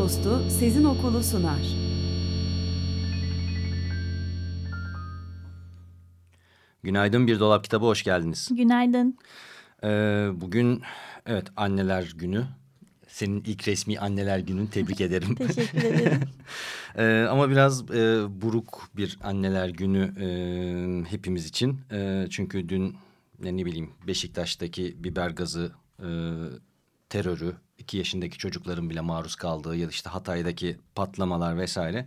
Dostu Sezin Okulu sunar. Günaydın Bir Dolap Kitabı hoş geldiniz. Günaydın. Ee, bugün evet anneler günü. Senin ilk resmi anneler günün tebrik ederim. Teşekkür ederim. ee, ama biraz e, buruk bir anneler günü e, hepimiz için. E, çünkü dün ne, ne bileyim Beşiktaş'taki biber gazı e, terörü, iki yaşındaki çocukların bile maruz kaldığı ya da işte Hatay'daki patlamalar vesaire.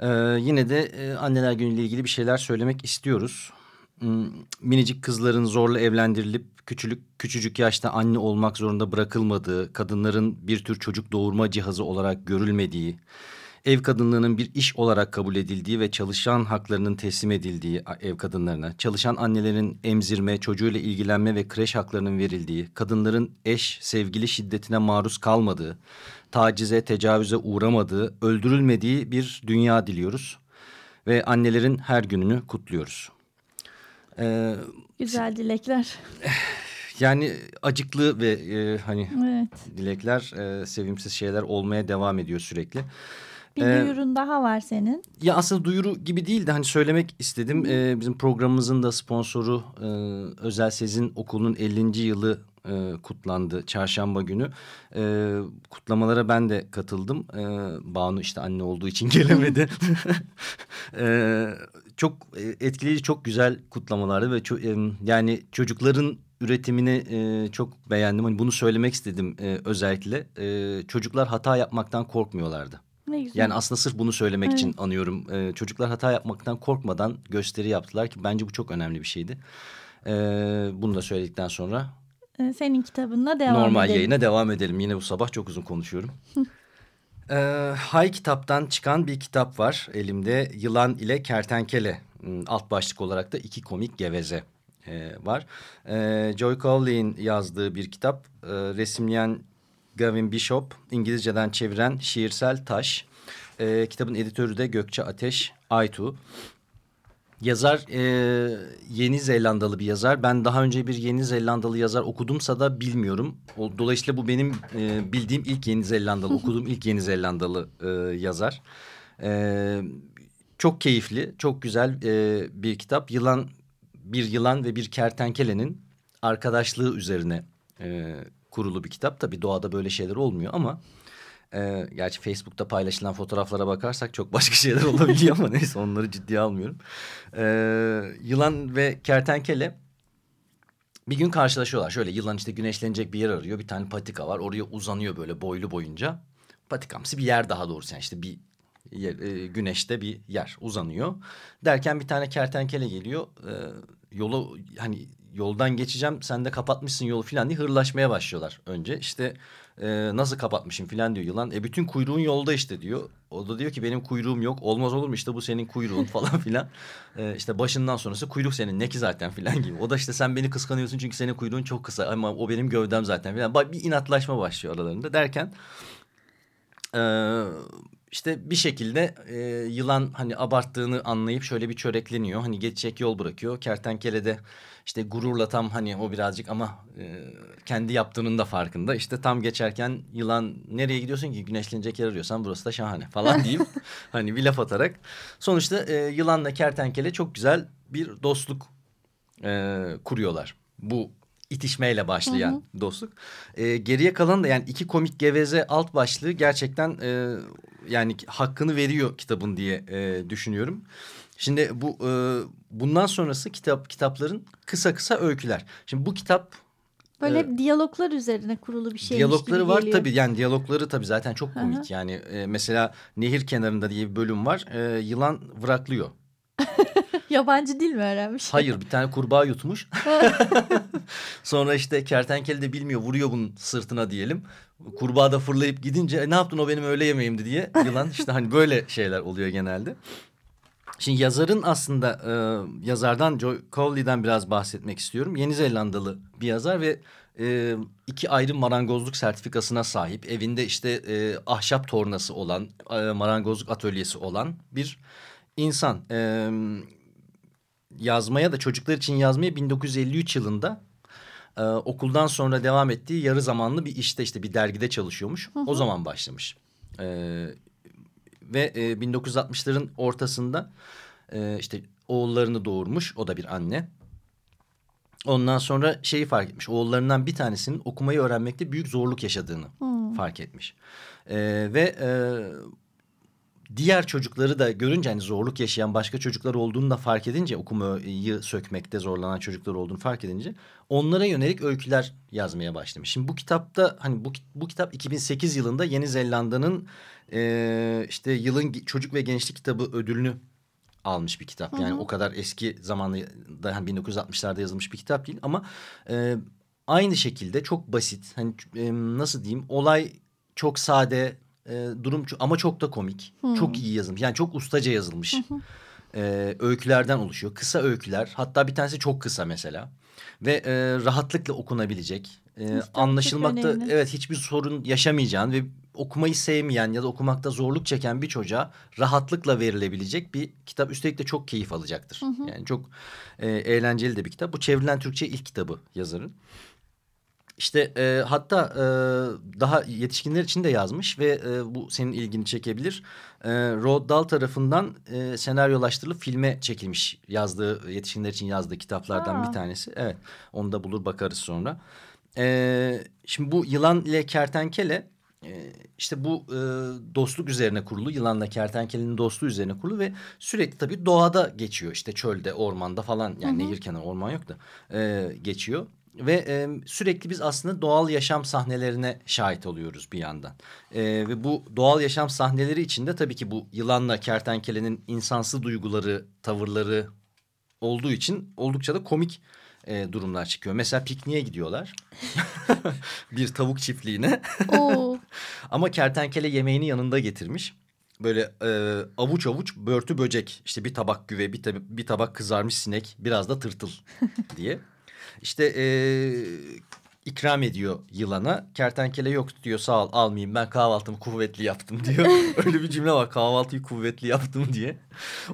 Ee, yine de e, anneler günüyle ilgili bir şeyler söylemek istiyoruz. Hmm, minicik kızların zorla evlendirilip küçülük küçücük yaşta anne olmak zorunda bırakılmadığı, kadınların bir tür çocuk doğurma cihazı olarak görülmediği, ev kadınlığının bir iş olarak kabul edildiği ve çalışan haklarının teslim edildiği ev kadınlarına, çalışan annelerin emzirme, çocuğuyla ilgilenme ve kreş haklarının verildiği, kadınların eş, sevgili şiddetine maruz kalmadığı, tacize, tecavüze uğramadığı, öldürülmediği bir dünya diliyoruz. Ve annelerin her gününü kutluyoruz. Ee, Güzel dilekler. Yani acıklı ve e, hani evet. dilekler, e, sevimsiz şeyler olmaya devam ediyor sürekli. Bir ee, duyurun daha var senin. Ya aslında duyuru gibi değil de hani söylemek istedim. Ee, bizim programımızın da sponsoru e, Özel Sezin Okulu'nun 50. yılı e, kutlandı çarşamba günü. E, kutlamalara ben de katıldım. E, Banu işte anne olduğu için gelemedi. e, çok etkileyici, çok güzel kutlamalardı ve çok, e, yani çocukların üretimini e, çok beğendim. Hani bunu söylemek istedim e, özellikle. E, çocuklar hata yapmaktan korkmuyorlardı. Ne güzel. Yani aslında sırf bunu söylemek evet. için anıyorum. Ee, çocuklar hata yapmaktan korkmadan gösteri yaptılar ki bence bu çok önemli bir şeydi. Ee, bunu da söyledikten sonra... Ee, senin kitabınla devam normal edelim. Normal yayına devam edelim. Yine bu sabah çok uzun konuşuyorum. ee, Hay kitaptan çıkan bir kitap var elimde. Yılan ile Kertenkele hmm, alt başlık olarak da iki komik geveze e, var. E, Joy Cowley'in yazdığı bir kitap. E, resimleyen Gavin Bishop, İngilizceden çeviren Şiirsel Taş. E, kitabın editörü de Gökçe Ateş Aytu. Yazar e, Yeni Zelandalı bir yazar. Ben daha önce bir Yeni Zelandalı yazar okudumsa da bilmiyorum. O, dolayısıyla bu benim e, bildiğim ilk Yeni Zelandalı, okuduğum ilk Yeni Zelandalı e, yazar. E, çok keyifli, çok güzel e, bir kitap. Yılan, bir yılan ve bir kertenkelenin arkadaşlığı üzerine e, kurulu bir kitap. Tabii doğada böyle şeyler olmuyor ama... E, gerçi Facebook'ta paylaşılan fotoğraflara bakarsak çok başka şeyler olabiliyor ama neyse onları ciddiye almıyorum. E, yılan ve kertenkele bir gün karşılaşıyorlar. Şöyle yılan işte güneşlenecek bir yer arıyor. Bir tane patika var. Oraya uzanıyor böyle boylu boyunca. Patikamsı bir yer daha doğrusu yani işte bir yer, e, güneşte bir yer uzanıyor. Derken bir tane kertenkele geliyor. E, yolu hani yoldan geçeceğim sen de kapatmışsın yolu filan diye hırlaşmaya başlıyorlar önce. İşte e, nasıl kapatmışım filan diyor yılan. E bütün kuyruğun yolda işte diyor. O da diyor ki benim kuyruğum yok olmaz olur mu işte bu senin kuyruğun falan filan. E, işte başından sonrası kuyruk senin ne ki zaten filan gibi. O da işte sen beni kıskanıyorsun çünkü senin kuyruğun çok kısa ama o benim gövdem zaten filan. Bir inatlaşma başlıyor aralarında derken... E, işte bir şekilde e, yılan hani abarttığını anlayıp şöyle bir çörekleniyor. Hani geçecek yol bırakıyor. Kertenkele de işte gururla tam hani o birazcık ama e, kendi yaptığının da farkında. İşte tam geçerken yılan nereye gidiyorsun ki güneşlenecek yer arıyorsan burası da şahane falan diyeyim. hani bir laf atarak. Sonuçta e, yılanla kertenkele çok güzel bir dostluk e, kuruyorlar. Bu itişmeyle başlayan hı hı. dostluk. E, geriye kalan da yani iki komik geveze alt başlığı gerçekten e, yani hakkını veriyor kitabın diye e, düşünüyorum. Şimdi bu e, bundan sonrası kitap kitapların kısa kısa öyküler. Şimdi bu kitap Böyle ee, diyaloglar üzerine kurulu bir şey. Diyalogları var tabii yani diyalogları tabii zaten çok komik. Yani e, mesela nehir kenarında diye bir bölüm var. E, yılan vıraklıyor. Yabancı dil mi öğrenmiş? Hayır bir tane kurbağa yutmuş. Sonra işte kertenkele de bilmiyor vuruyor bunun sırtına diyelim. Kurbağa da fırlayıp gidince e, ne yaptın o benim öğle yemeğimdi diye yılan işte hani böyle şeyler oluyor genelde. Şimdi yazarın aslında e, yazardan Joy Cowley'den biraz bahsetmek istiyorum. Yeni Zelandalı bir yazar ve e, iki ayrı marangozluk sertifikasına sahip. Evinde işte e, ahşap tornası olan, e, marangozluk atölyesi olan bir insan. E, yazmaya da çocuklar için yazmaya 1953 yılında e, okuldan sonra devam ettiği yarı zamanlı bir işte işte bir dergide çalışıyormuş. Hı hı. O zaman başlamış. E, ve e, 1960'ların ortasında e, işte oğullarını doğurmuş. O da bir anne. Ondan sonra şeyi fark etmiş. Oğullarından bir tanesinin okumayı öğrenmekte büyük zorluk yaşadığını hmm. fark etmiş. E, ve e, diğer çocukları da görünce hani zorluk yaşayan başka çocuklar olduğunu da fark edince okumayı sökmekte zorlanan çocuklar olduğunu fark edince onlara yönelik öyküler yazmaya başlamış. Şimdi bu kitapta hani bu, bu kitap 2008 yılında Yeni Zelanda'nın e, işte yılın çocuk ve gençlik kitabı ödülünü almış bir kitap. Yani hı hı. o kadar eski zamanlı yani 1960'larda yazılmış bir kitap değil ama e, aynı şekilde çok basit. Hani e, nasıl diyeyim? Olay çok sade, e, durum ama çok da komik. Hı. Çok iyi yazılmış. Yani çok ustaca yazılmış. Hı hı. E, öykülerden oluşuyor. Kısa öyküler. Hatta bir tanesi çok kısa mesela. Ve e, rahatlıkla okunabilecek. E, anlaşılmakta evet hiçbir sorun yaşamayacağın ve okumayı sevmeyen ya da okumakta zorluk çeken bir çocuğa rahatlıkla verilebilecek bir kitap. Üstelik de çok keyif alacaktır. Hı hı. Yani çok e, eğlenceli de bir kitap. Bu çevrilen Türkçe ilk kitabı yazarın. İşte e, hatta e, daha yetişkinler için de yazmış ve e, bu senin ilgini çekebilir. E, Roald Dahl tarafından e, senaryolaştırılıp filme çekilmiş yazdığı yetişkinler için yazdığı kitaplardan Aa. bir tanesi. Evet onu da bulur bakarız sonra. E, şimdi bu yılan ile kertenkele e, işte bu e, dostluk üzerine kurulu yılanla kertenkelenin dostluğu üzerine kurulu ve sürekli tabii doğada geçiyor işte çölde ormanda falan yani hı hı. nehir kenarı orman yok da e, geçiyor ve e, sürekli biz aslında doğal yaşam sahnelerine şahit oluyoruz bir yandan. E, ve bu doğal yaşam sahneleri içinde tabii ki bu yılanla kertenkelenin insansı duyguları, tavırları olduğu için oldukça da komik e, durumlar çıkıyor. Mesela pikniğe gidiyorlar. bir tavuk çiftliğine. Ama kertenkele yemeğini yanında getirmiş. Böyle e, avuç avuç börtü böcek. İşte bir tabak güve, bir, tab bir tabak kızarmış sinek, biraz da tırtıl diye. İşte e, ikram ediyor yılana. Kertenkele yok diyor sağ ol almayayım ben kahvaltımı kuvvetli yaptım diyor. Öyle bir cümle var kahvaltıyı kuvvetli yaptım diye.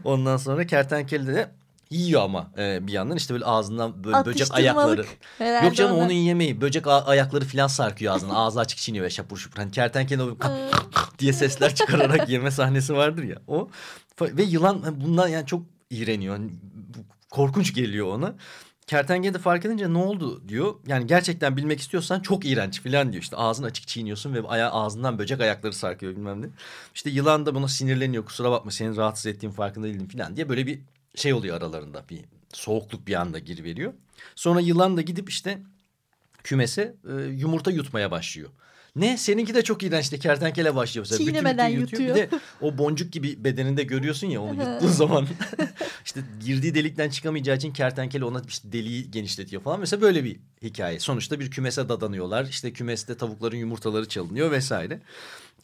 Ondan sonra kertenkele de yiyor ama e, bir yandan işte böyle ağzından böyle böcek ayakları. Yok canım onun yemeği böcek ayakları falan sarkıyor ağzına ağzı açık çiğniyor ve şapur şupur. Hani kertenkele diye sesler çıkararak yeme sahnesi vardır ya o. Ve yılan bundan yani çok iğreniyor. Yani, korkunç geliyor ona. Kertenkele de fark edince ne oldu diyor. Yani gerçekten bilmek istiyorsan çok iğrenç falan diyor. İşte ağzını açık çiğniyorsun ve aya ağzından böcek ayakları sarkıyor bilmem ne. İşte yılan da buna sinirleniyor. Kusura bakma seni rahatsız ettiğim farkında değilim falan diye böyle bir şey oluyor aralarında. Bir soğukluk bir anda giriveriyor. Sonra yılan da gidip işte kümese e, yumurta yutmaya başlıyor. Ne? Seninki de çok iğrençti. Kertenkele başlıyor. Mesela. Çiğnemeden yutuyor. Bir de o boncuk gibi bedeninde görüyorsun ya onu yuttuğun zaman. işte girdiği delikten çıkamayacağı için kertenkele ona işte deliği genişletiyor falan. Mesela böyle bir hikaye. Sonuçta bir kümese dadanıyorlar. İşte kümeste tavukların yumurtaları çalınıyor vesaire.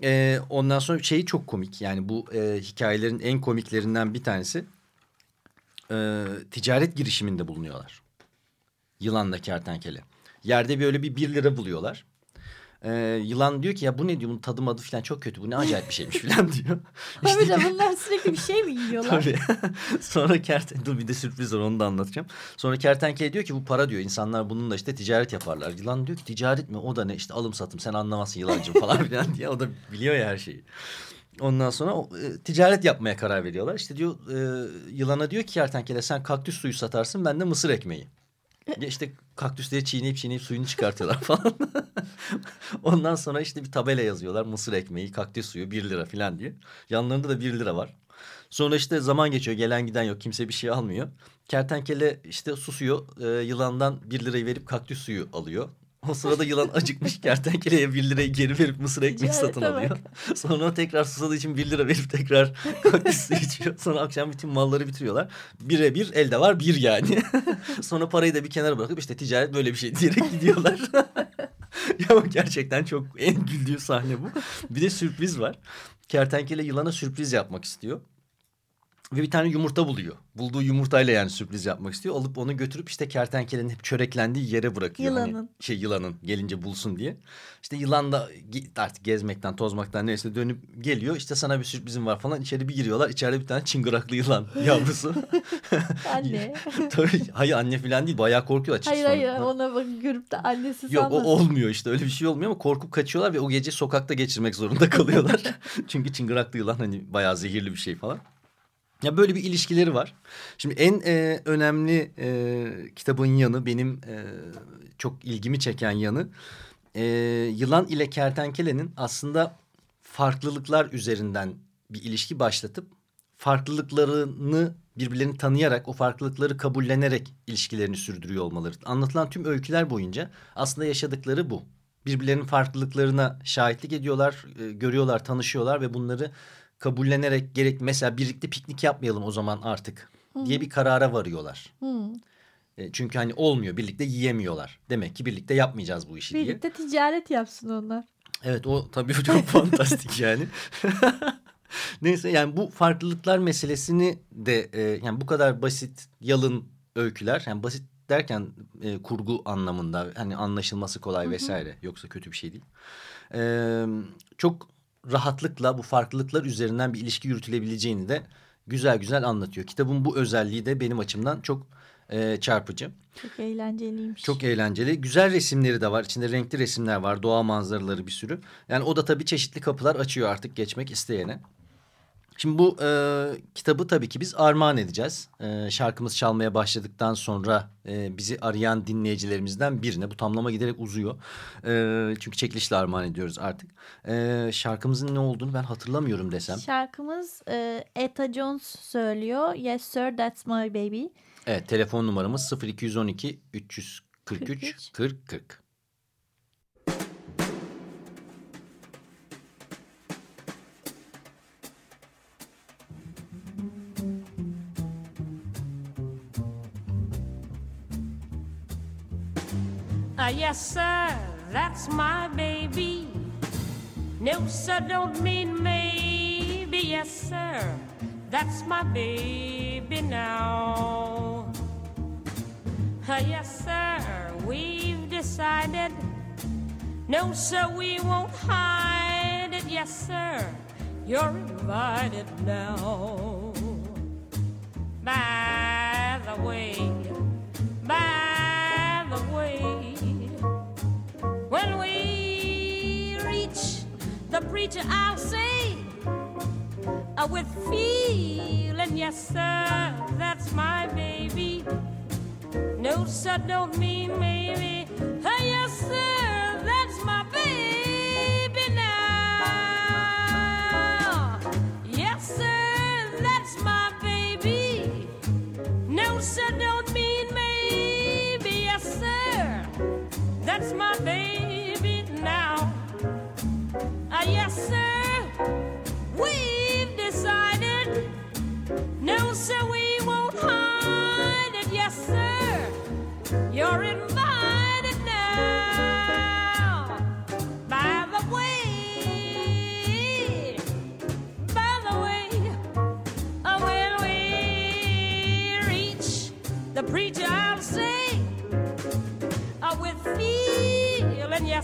Ee, ondan sonra şeyi çok komik. Yani bu e, hikayelerin en komiklerinden bir tanesi. E, ticaret girişiminde bulunuyorlar. Yılanla kertenkele. Yerde böyle bir bir lira buluyorlar. Ee, yılan diyor ki ya bu ne diyor bunun tadı adı falan çok kötü bu ne acayip bir şeymiş falan diyor. İşte... Tabii de bunlar sürekli bir şey mi yiyorlar? Tabii. Sonra kerten dur bir de sürpriz var onu da anlatacağım. Sonra kertenkele diyor ki bu para diyor insanlar bununla işte ticaret yaparlar. Yılan diyor ki ticaret mi o da ne işte alım satım sen anlamazsın yılancım falan filan diye o da biliyor ya her şeyi. Ondan sonra e, ticaret yapmaya karar veriyorlar. İşte diyor e, yılana diyor ki kertenkele sen kaktüs suyu satarsın ben de mısır ekmeği. İşte kaktüsleri çiğneyip çiğneyip suyunu çıkartıyorlar falan. Ondan sonra işte bir tabela yazıyorlar. Mısır ekmeği, kaktüs suyu bir lira falan diye. Yanlarında da bir lira var. Sonra işte zaman geçiyor. Gelen giden yok. Kimse bir şey almıyor. Kertenkele işte susuyor. E, yılandan bir lirayı verip kaktüs suyu alıyor. O sırada yılan acıkmış kertenkeleye bir lirayı geri verip mısır ekmeği Ticarete satın bak. alıyor. Sonra tekrar susadığı için bir lira verip tekrar kaktüsü içiyor. Sonra akşam bütün malları bitiriyorlar. Bire bir elde var bir yani. Sonra parayı da bir kenara bırakıp işte ticaret böyle bir şey diyerek gidiyorlar. ya gerçekten çok en güldüğü sahne bu. Bir de sürpriz var. Kertenkele yılana sürpriz yapmak istiyor. Ve bir tane yumurta buluyor. Bulduğu yumurtayla yani sürpriz yapmak istiyor. Alıp onu götürüp işte kertenkelenin hep çöreklendiği yere bırakıyor. Hani Yılanın. şey yılanın gelince bulsun diye. İşte yılan da artık gezmekten tozmaktan neyse dönüp geliyor. İşte sana bir sürprizim var falan. İçeri bir giriyorlar. İçeride bir tane çıngıraklı yılan yavrusu. Anne. Tabii hayır anne falan değil. Bayağı korkuyorlar. hayır Sonra- hayır ona bak görüp de annesi Yok o sanmasın. olmuyor işte öyle bir şey olmuyor ama korkup kaçıyorlar ve o gece sokakta geçirmek zorunda kalıyorlar. Çünkü çıngıraklı yılan hani bayağı zehirli bir şey falan. Ya böyle bir ilişkileri var. Şimdi en e, önemli e, kitabın yanı benim e, çok ilgimi çeken yanı e, yılan ile kertenkelenin aslında farklılıklar üzerinden bir ilişki başlatıp farklılıklarını birbirlerini tanıyarak o farklılıkları kabullenerek ilişkilerini sürdürüyor olmaları. Anlatılan tüm öyküler boyunca aslında yaşadıkları bu. Birbirlerinin farklılıklarına şahitlik ediyorlar, e, görüyorlar, tanışıyorlar ve bunları kabullenerek gerek mesela birlikte piknik yapmayalım o zaman artık diye bir karara varıyorlar. Hı. E, çünkü hani olmuyor birlikte yiyemiyorlar. Demek ki birlikte yapmayacağız bu işi diye. Birlikte ticaret yapsın onlar. Evet o tabii çok fantastik yani. Neyse yani bu farklılıklar meselesini de e, yani bu kadar basit yalın öyküler yani basit derken e, kurgu anlamında hani anlaşılması kolay vesaire yoksa kötü bir şey değil. E, çok rahatlıkla bu farklılıklar üzerinden bir ilişki yürütülebileceğini de güzel güzel anlatıyor. Kitabın bu özelliği de benim açımdan çok e, çarpıcı. Çok eğlenceliymiş. Çok eğlenceli. Güzel resimleri de var. İçinde renkli resimler var. Doğa manzaraları bir sürü. Yani o da tabii çeşitli kapılar açıyor artık geçmek isteyene. Şimdi bu e, kitabı tabii ki biz armağan edeceğiz. E, şarkımız çalmaya başladıktan sonra e, bizi arayan dinleyicilerimizden birine. Bu tamlama giderek uzuyor. E, çünkü çekilişle armağan ediyoruz artık. E, şarkımızın ne olduğunu ben hatırlamıyorum desem. Şarkımız e, Etta Jones söylüyor. Yes sir that's my baby. Evet telefon numaramız 0212 343 43. 40 40. Yes, sir, that's my baby. No, sir, don't mean maybe. Yes, sir, that's my baby now. Uh, yes, sir, we've decided. No, sir, we won't hide it. Yes, sir, you're invited now. By the way, by the preacher, I'll say, uh, with feeling, yes, sir, that's my baby. No, sir, don't mean maybe. Hey, yes, sir, that's my baby now. Yes, sir, that's my baby. No, sir, don't mean maybe. Yes, sir, that's my baby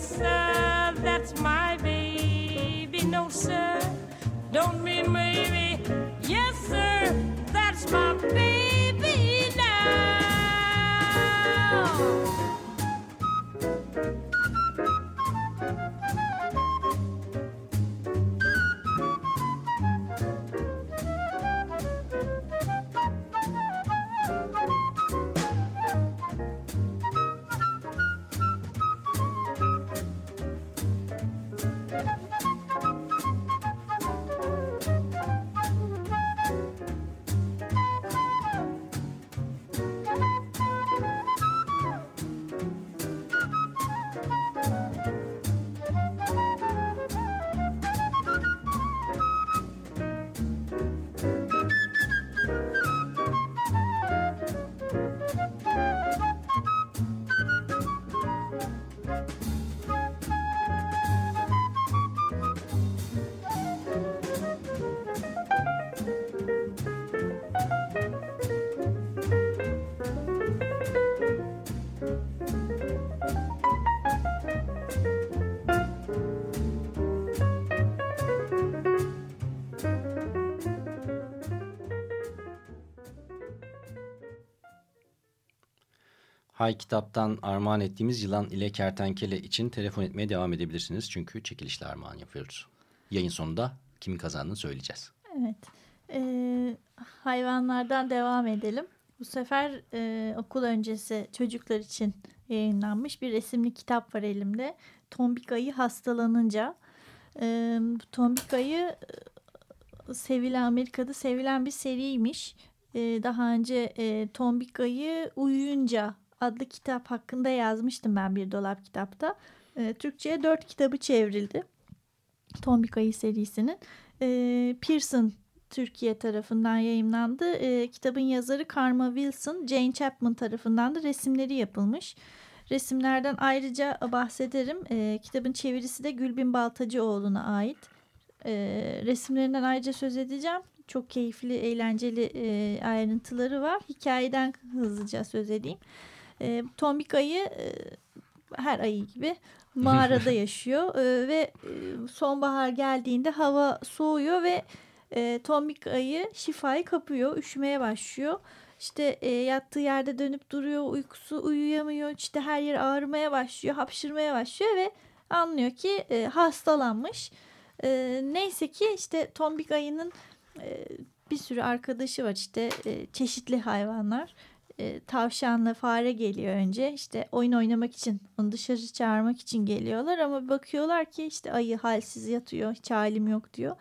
sir, that's my baby. No, sir, don't mean maybe. Hay kitaptan armağan ettiğimiz Yılan ile Kertenkele için telefon etmeye devam edebilirsiniz. Çünkü çekilişle armağan yapıyoruz. Yayın sonunda kimin kazandığını söyleyeceğiz. Evet. Ee, hayvanlardan devam edelim. Bu sefer e, okul öncesi çocuklar için yayınlanmış bir resimli kitap var elimde. Tombik ayı hastalanınca. E, Tombik ayı sevilen Amerika'da sevilen bir seriymiş. E, daha önce e, Tombik ayı uyuyunca adlı kitap hakkında yazmıştım ben bir dolap kitapta. E, Türkçe'ye dört kitabı çevrildi. Tombik ayı serisinin. E, Pearson Türkiye tarafından yayımlandı. E, kitabın yazarı Karma Wilson, Jane Chapman tarafından da resimleri yapılmış. Resimlerden ayrıca bahsederim. E, kitabın çevirisi de Gülbin Baltacıoğlu'na ait. E, resimlerinden ayrıca söz edeceğim. Çok keyifli, eğlenceli e, ayrıntıları var. Hikayeden hızlıca söz edeyim. E, Tombik ayı e, her ayı gibi mağarada yaşıyor e, ve e, sonbahar geldiğinde hava soğuyor ve e, tombik ayı şifayı kapıyor, üşümeye başlıyor. İşte e, yattığı yerde dönüp duruyor, uykusu uyuyamıyor, işte her yer ağrımaya başlıyor, hapşırmaya başlıyor ve anlıyor ki e, hastalanmış. E, neyse ki işte tombik ayının e, bir sürü arkadaşı var işte e, çeşitli hayvanlar. E, tavşanla fare geliyor önce. İşte oyun oynamak için onu dışarı çağırmak için geliyorlar ama bakıyorlar ki işte ayı halsiz yatıyor hiç halim yok diyor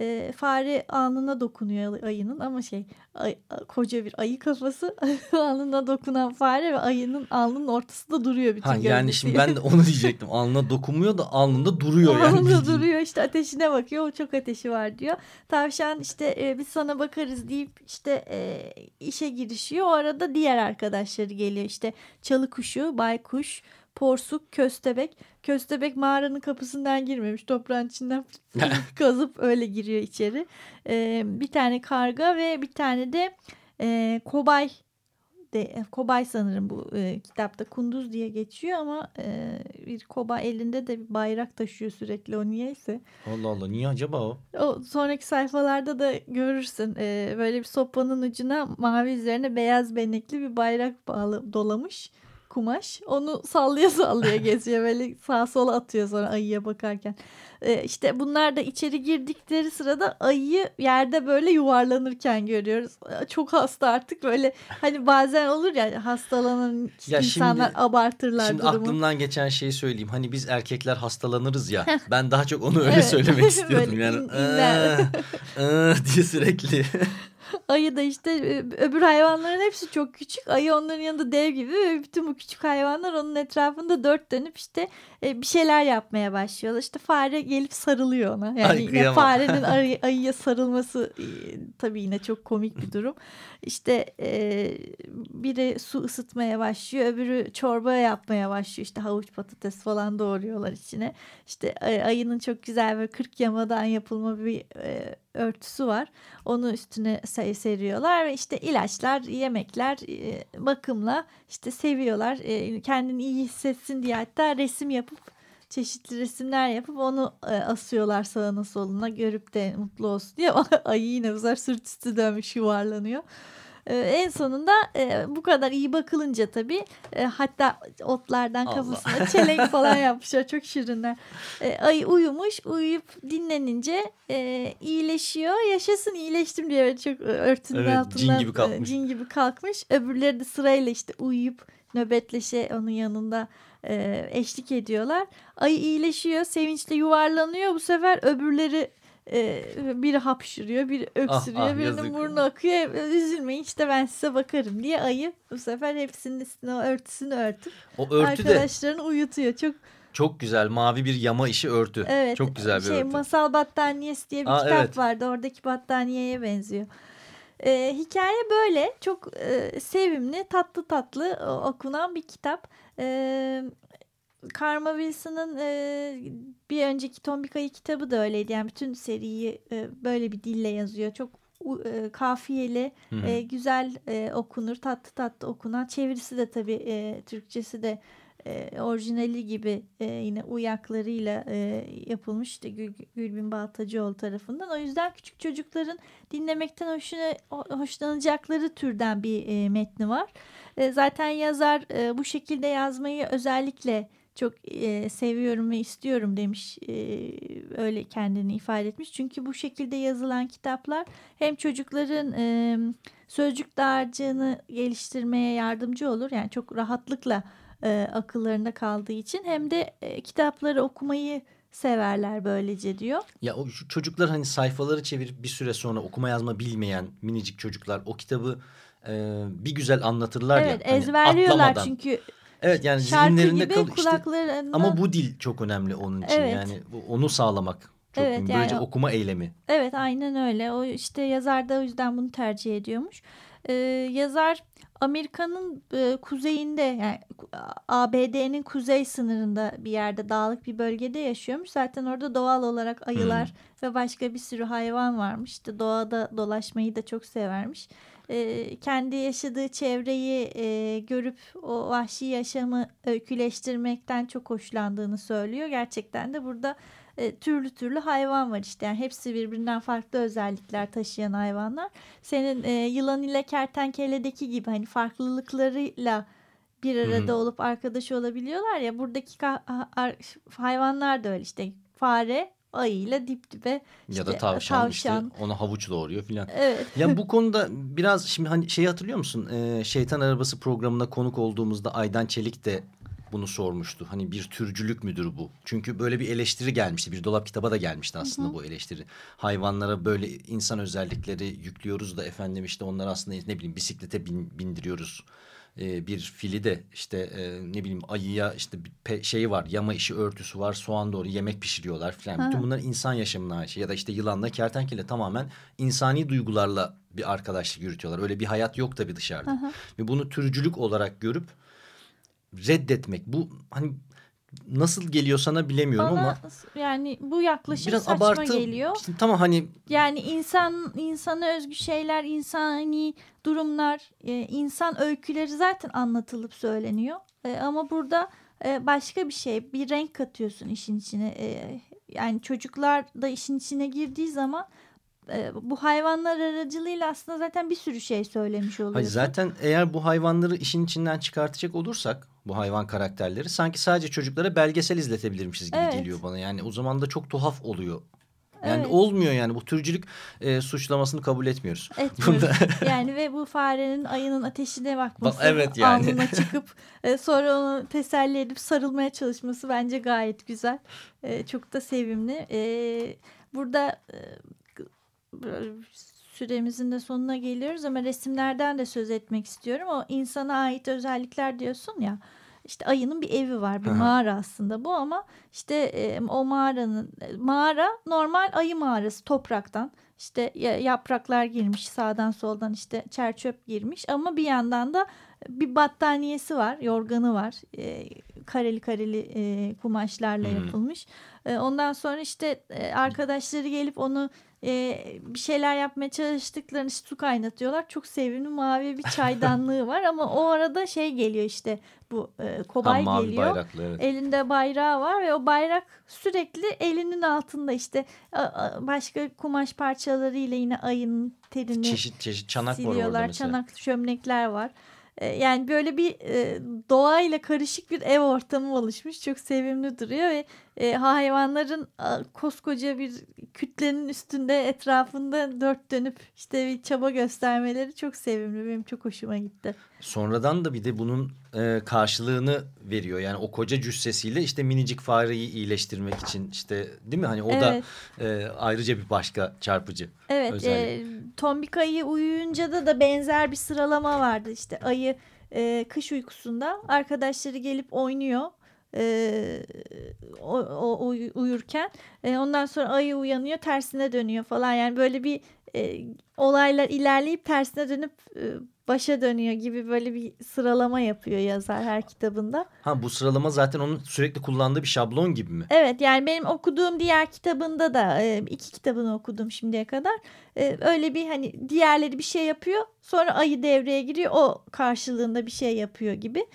e, fare alnına dokunuyor ayının ama şey ay, koca bir ayı kafası alnına dokunan fare ve ayının alnının ortasında duruyor bütün ha, Yani şimdi ben de onu diyecektim alnına dokunmuyor da alnında duruyor yani. Alnında duruyor işte ateşine bakıyor o çok ateşi var diyor. Tavşan işte e, biz sana bakarız deyip işte e, işe girişiyor o arada diğer arkadaşları geliyor işte çalı kuşu baykuş porsuk, köstebek. Köstebek mağaranın kapısından girmemiş. Toprağın içinden kazıp öyle giriyor içeri. Ee, bir tane karga ve bir tane de e, kobay de kobay sanırım bu e, kitapta kunduz diye geçiyor ama e, bir kobay elinde de bir bayrak taşıyor sürekli o niyeyse. Allah Allah niye acaba o? O sonraki sayfalarda da görürsün e, böyle bir sopanın ucuna mavi üzerine beyaz benekli bir bayrak bağlı dolamış kumaş. Onu sallaya sallaya geziyor. Böyle sağa sola atıyor sonra ayıya bakarken. Ee, işte bunlar da içeri girdikleri sırada ayıyı yerde böyle yuvarlanırken görüyoruz. Ee, çok hasta artık böyle hani bazen olur ya hastalanan ya insanlar şimdi, abartırlar şimdi durumu. aklımdan geçen şeyi söyleyeyim. Hani biz erkekler hastalanırız ya. ben daha çok onu öyle evet. söylemek istiyordum. yani in, in diye sürekli. Ayı da işte e, öbür hayvanların hepsi çok küçük. Ayı onların yanında dev gibi ve bütün bu küçük hayvanlar onun etrafında dört dönüp işte e, bir şeyler yapmaya başlıyorlar. İşte fare gelip sarılıyor ona. Yani Ay, yine farenin ayı, ayıya sarılması e, tabii yine çok komik bir durum. İşte biri su ısıtmaya başlıyor, öbürü çorba yapmaya başlıyor. İşte havuç patates falan doğruyorlar içine. İşte ayının çok güzel ve kırk yamadan yapılma bir örtüsü var. Onu üstüne seriyorlar ve işte ilaçlar, yemekler, e, bakımla işte seviyorlar. E, kendini iyi hissetsin diye hatta resim yapıp çeşitli resimler yapıp onu e, asıyorlar sağına soluna görüp de mutlu olsun diye. Ayı yine bu sefer sırt üstü dönmüş yuvarlanıyor. E, en sonunda e, bu kadar iyi bakılınca tabii e, hatta otlardan Allah. kafasına çelenk falan yapmışlar. Çok şirinler. E, ayı uyumuş. Uyuyup dinlenince e, iyileşiyor. Yaşasın iyileştim diye çok örtünün evet, altından cin gibi, kalkmış. cin gibi kalkmış. Öbürleri de sırayla işte uyuyup nöbetleşe onun yanında e, eşlik ediyorlar. Ayı iyileşiyor. Sevinçle yuvarlanıyor. Bu sefer öbürleri e, biri hapşırıyor, biri öksürüyor, ah, ah, birinin yazık. burnu akıyor. Üzülmeyin işte ben size bakarım diye ayı bu sefer hepsinin üstüne örtüsünü örtüp o örtü arkadaşlarını de... uyutuyor. Çok çok güzel mavi bir yama işi örtü. Evet. Çok güzel bir şey, örtü. Masal Battaniyesi diye bir Aa, kitap evet. vardı. Oradaki battaniyeye benziyor. Ee, hikaye böyle çok e, sevimli tatlı tatlı okunan bir kitap. Ee, Karma Wilson'ın e, bir önceki Tombika'yı kitabı da öyleydi. Yani bütün seriyi e, böyle bir dille yazıyor. Çok e, kafiyeli, e, güzel e, okunur, tatlı tatlı okunan. Çevirisi de tabii e, Türkçesi de e, orijinali gibi e, yine uyaklarıyla e, yapılmış işte Gül, Gülbin Baltacıoğlu tarafından. O yüzden küçük çocukların dinlemekten hoşuna, hoşlanacakları türden bir e, metni var. E, zaten yazar e, bu şekilde yazmayı özellikle çok e, seviyorum ve istiyorum demiş e, öyle kendini ifade etmiş. Çünkü bu şekilde yazılan kitaplar hem çocukların e, sözcük dağarcığını geliştirmeye yardımcı olur. Yani çok rahatlıkla e, akıllarında kaldığı için hem de e, kitapları okumayı severler böylece diyor. Ya o çocuklar hani sayfaları çevirip bir süre sonra okuma yazma bilmeyen minicik çocuklar o kitabı e, bir güzel anlatırlar evet, ya. Hani ezberliyorlar atlamadan. çünkü. Evet yani zihinlerinde kalıyor. İşte, ama bu dil çok önemli onun için Evet. yani onu sağlamak çok Evet, yani Böylece o- okuma eylemi. Evet aynen öyle. O işte yazar da o yüzden bunu tercih ediyormuş. Ee, yazar Amerika'nın e, kuzeyinde yani ABD'nin kuzey sınırında bir yerde dağlık bir bölgede yaşıyormuş. Zaten orada doğal olarak ayılar ve başka bir sürü hayvan varmış. İşte doğada dolaşmayı da çok severmiş. Ee, kendi yaşadığı çevreyi e, görüp o vahşi yaşamı öyküleştirmekten çok hoşlandığını söylüyor. Gerçekten de burada e, türlü türlü hayvan var işte. Yani hepsi birbirinden farklı özellikler taşıyan hayvanlar. Senin e, yılan ile kertenkeledeki gibi hani farklılıklarıyla bir arada olup arkadaş olabiliyorlar ya. Buradaki hayvanlar da öyle işte. Fare ayıyla dip dibe ya işte, da tavşan, tavşan. işte onu havuç doğuruyor filan. Evet. Ya bu konuda biraz şimdi hani şeyi hatırlıyor musun? Ee, Şeytan Arabası programına konuk olduğumuzda Aydan Çelik de bunu sormuştu. Hani bir türcülük müdür bu? Çünkü böyle bir eleştiri gelmişti. Bir dolap kitaba da gelmişti aslında bu eleştiri. Hayvanlara böyle insan özellikleri yüklüyoruz da efendim işte onları aslında ne bileyim bisiklete bin- bindiriyoruz. Ee, bir fili de işte e, ne bileyim ayıya işte bir pe- şeyi var yama işi örtüsü var soğan doğru yemek pişiriyorlar falan. Bütün bunlar insan yaşamına ait şey. ya da işte yılanla kertenkele tamamen insani duygularla bir arkadaşlık yürütüyorlar. Öyle bir hayat yok tabii dışarıda. Ve bunu türcülük olarak görüp reddetmek bu hani nasıl geliyor sana bilemiyorum Bana ama yani bu yaklaşım biraz saçma abartı. geliyor. İşte tamam hani Yani insan insana özgü şeyler, insani durumlar, e, insan öyküleri zaten anlatılıp söyleniyor. E, ama burada e, başka bir şey, bir renk katıyorsun işin içine. E, yani çocuklar da işin içine girdiği zaman e, bu hayvanlar aracılığıyla aslında zaten bir sürü şey söylemiş oluyorsun. Hayır, zaten eğer bu hayvanları işin içinden çıkartacak olursak bu hayvan karakterleri sanki sadece çocuklara belgesel izletebilirmişiz gibi Evet. geliyor bana. Yani o zaman da çok tuhaf oluyor. Yani Evet. olmuyor yani bu türcülük e, suçlamasını kabul etmiyoruz. Etmiyoruz. Bunda- yani ve bu farenin ayının ateşine bakması, Ba- evet yani. alnına çıkıp e, sonra onu teselli edip sarılmaya çalışması bence gayet güzel. E, çok da sevimli. E, burada e, süremizin de sonuna geliyoruz ama resimlerden de söz etmek istiyorum. O insana ait özellikler diyorsun ya. İşte ayının bir evi var, bir Aha. mağara aslında bu ama işte e, o mağaranın mağara normal ayı mağarası topraktan. İşte ya- yapraklar girmiş sağdan soldan işte çer çöp girmiş ama bir yandan da bir battaniyesi var, yorganı var. E, kareli kareli e, kumaşlarla yapılmış. E, ondan sonra işte e, arkadaşları gelip onu e, bir şeyler yapmaya çalıştıklarını su kaynatıyorlar. Çok sevimli mavi bir çaydanlığı var ama o arada şey geliyor işte bu e, Ha, kobay mavi geliyor. bayraklı evet. Elinde bayrağı var ve o bayrak sürekli elinin altında işte başka kumaş parçalarıyla yine ayının terini Çeşit çeşit çanak var orada siliyorlar. mesela. Çanak çömlekler var. E, Yani böyle bir e, doğayla karışık bir ev ortamı oluşmuş. Çok sevimli duruyor ve e, hayvanların a, koskoca bir kütlenin üstünde etrafında dört dönüp işte bir çaba göstermeleri çok sevimli. Benim çok hoşuma gitti. Sonradan da bir de bunun e, karşılığını veriyor. Yani o koca cüssesiyle işte minicik fareyi iyileştirmek için işte değil mi? Hani o da Evet. e, ayrıca bir başka çarpıcı. Evet, özellik. e, tombik ayı uyuyunca da da benzer bir sıralama vardı. İşte ayı e, kış uykusunda arkadaşları gelip oynuyor. E, o, o uy- uyurken E, ondan sonra ayı uyanıyor tersine dönüyor falan yani böyle bir e, olaylar ilerleyip tersine dönüp e, başa dönüyor gibi böyle bir sıralama yapıyor yazar her kitabında. Ha bu sıralama zaten onun sürekli kullandığı bir şablon gibi mi? Evet yani benim okuduğum diğer kitabında da e, iki kitabını okudum şimdiye kadar. E, Öyle bir hani diğerleri bir şey yapıyor sonra ayı devreye giriyor o karşılığında bir şey yapıyor gibi.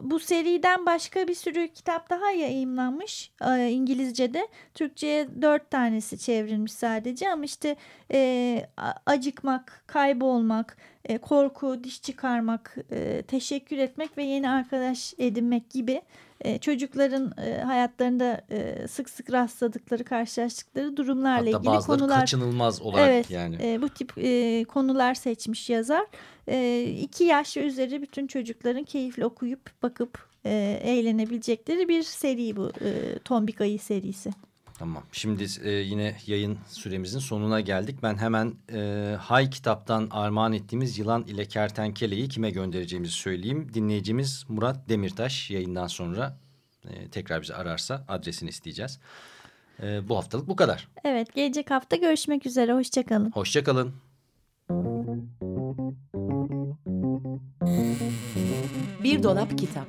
Bu seriden başka bir sürü kitap daha yayınlanmış e, İngilizce'de. Türkçe'ye dört tanesi çevrilmiş sadece ama işte e, acıkmak, kaybolmak, e, korku, diş çıkarmak, e, teşekkür etmek ve yeni arkadaş edinmek gibi e, çocukların e, hayatlarında e, sık sık rastladıkları, karşılaştıkları durumlarla Hatta ilgili bazıları konular. kaçınılmaz olarak evet, yani. E, bu tip e, konular seçmiş yazar. E, iki yaş ve üzeri bütün çocukların keyifle okuyup bakıp e, eğlenebilecekleri bir seri bu e, Tombik Ayı serisi. Tamam. Şimdi e, yine yayın süremizin sonuna geldik. Ben hemen e, Hay kitaptan armağan ettiğimiz Yılan ile Kertenkele'yi kime göndereceğimizi söyleyeyim. Dinleyicimiz Murat Demirtaş yayından sonra e, tekrar bizi ararsa adresini isteyeceğiz. E, bu haftalık bu kadar. Evet gelecek hafta görüşmek üzere. Hoşçakalın. Hoşçakalın. Bir dolap kitap.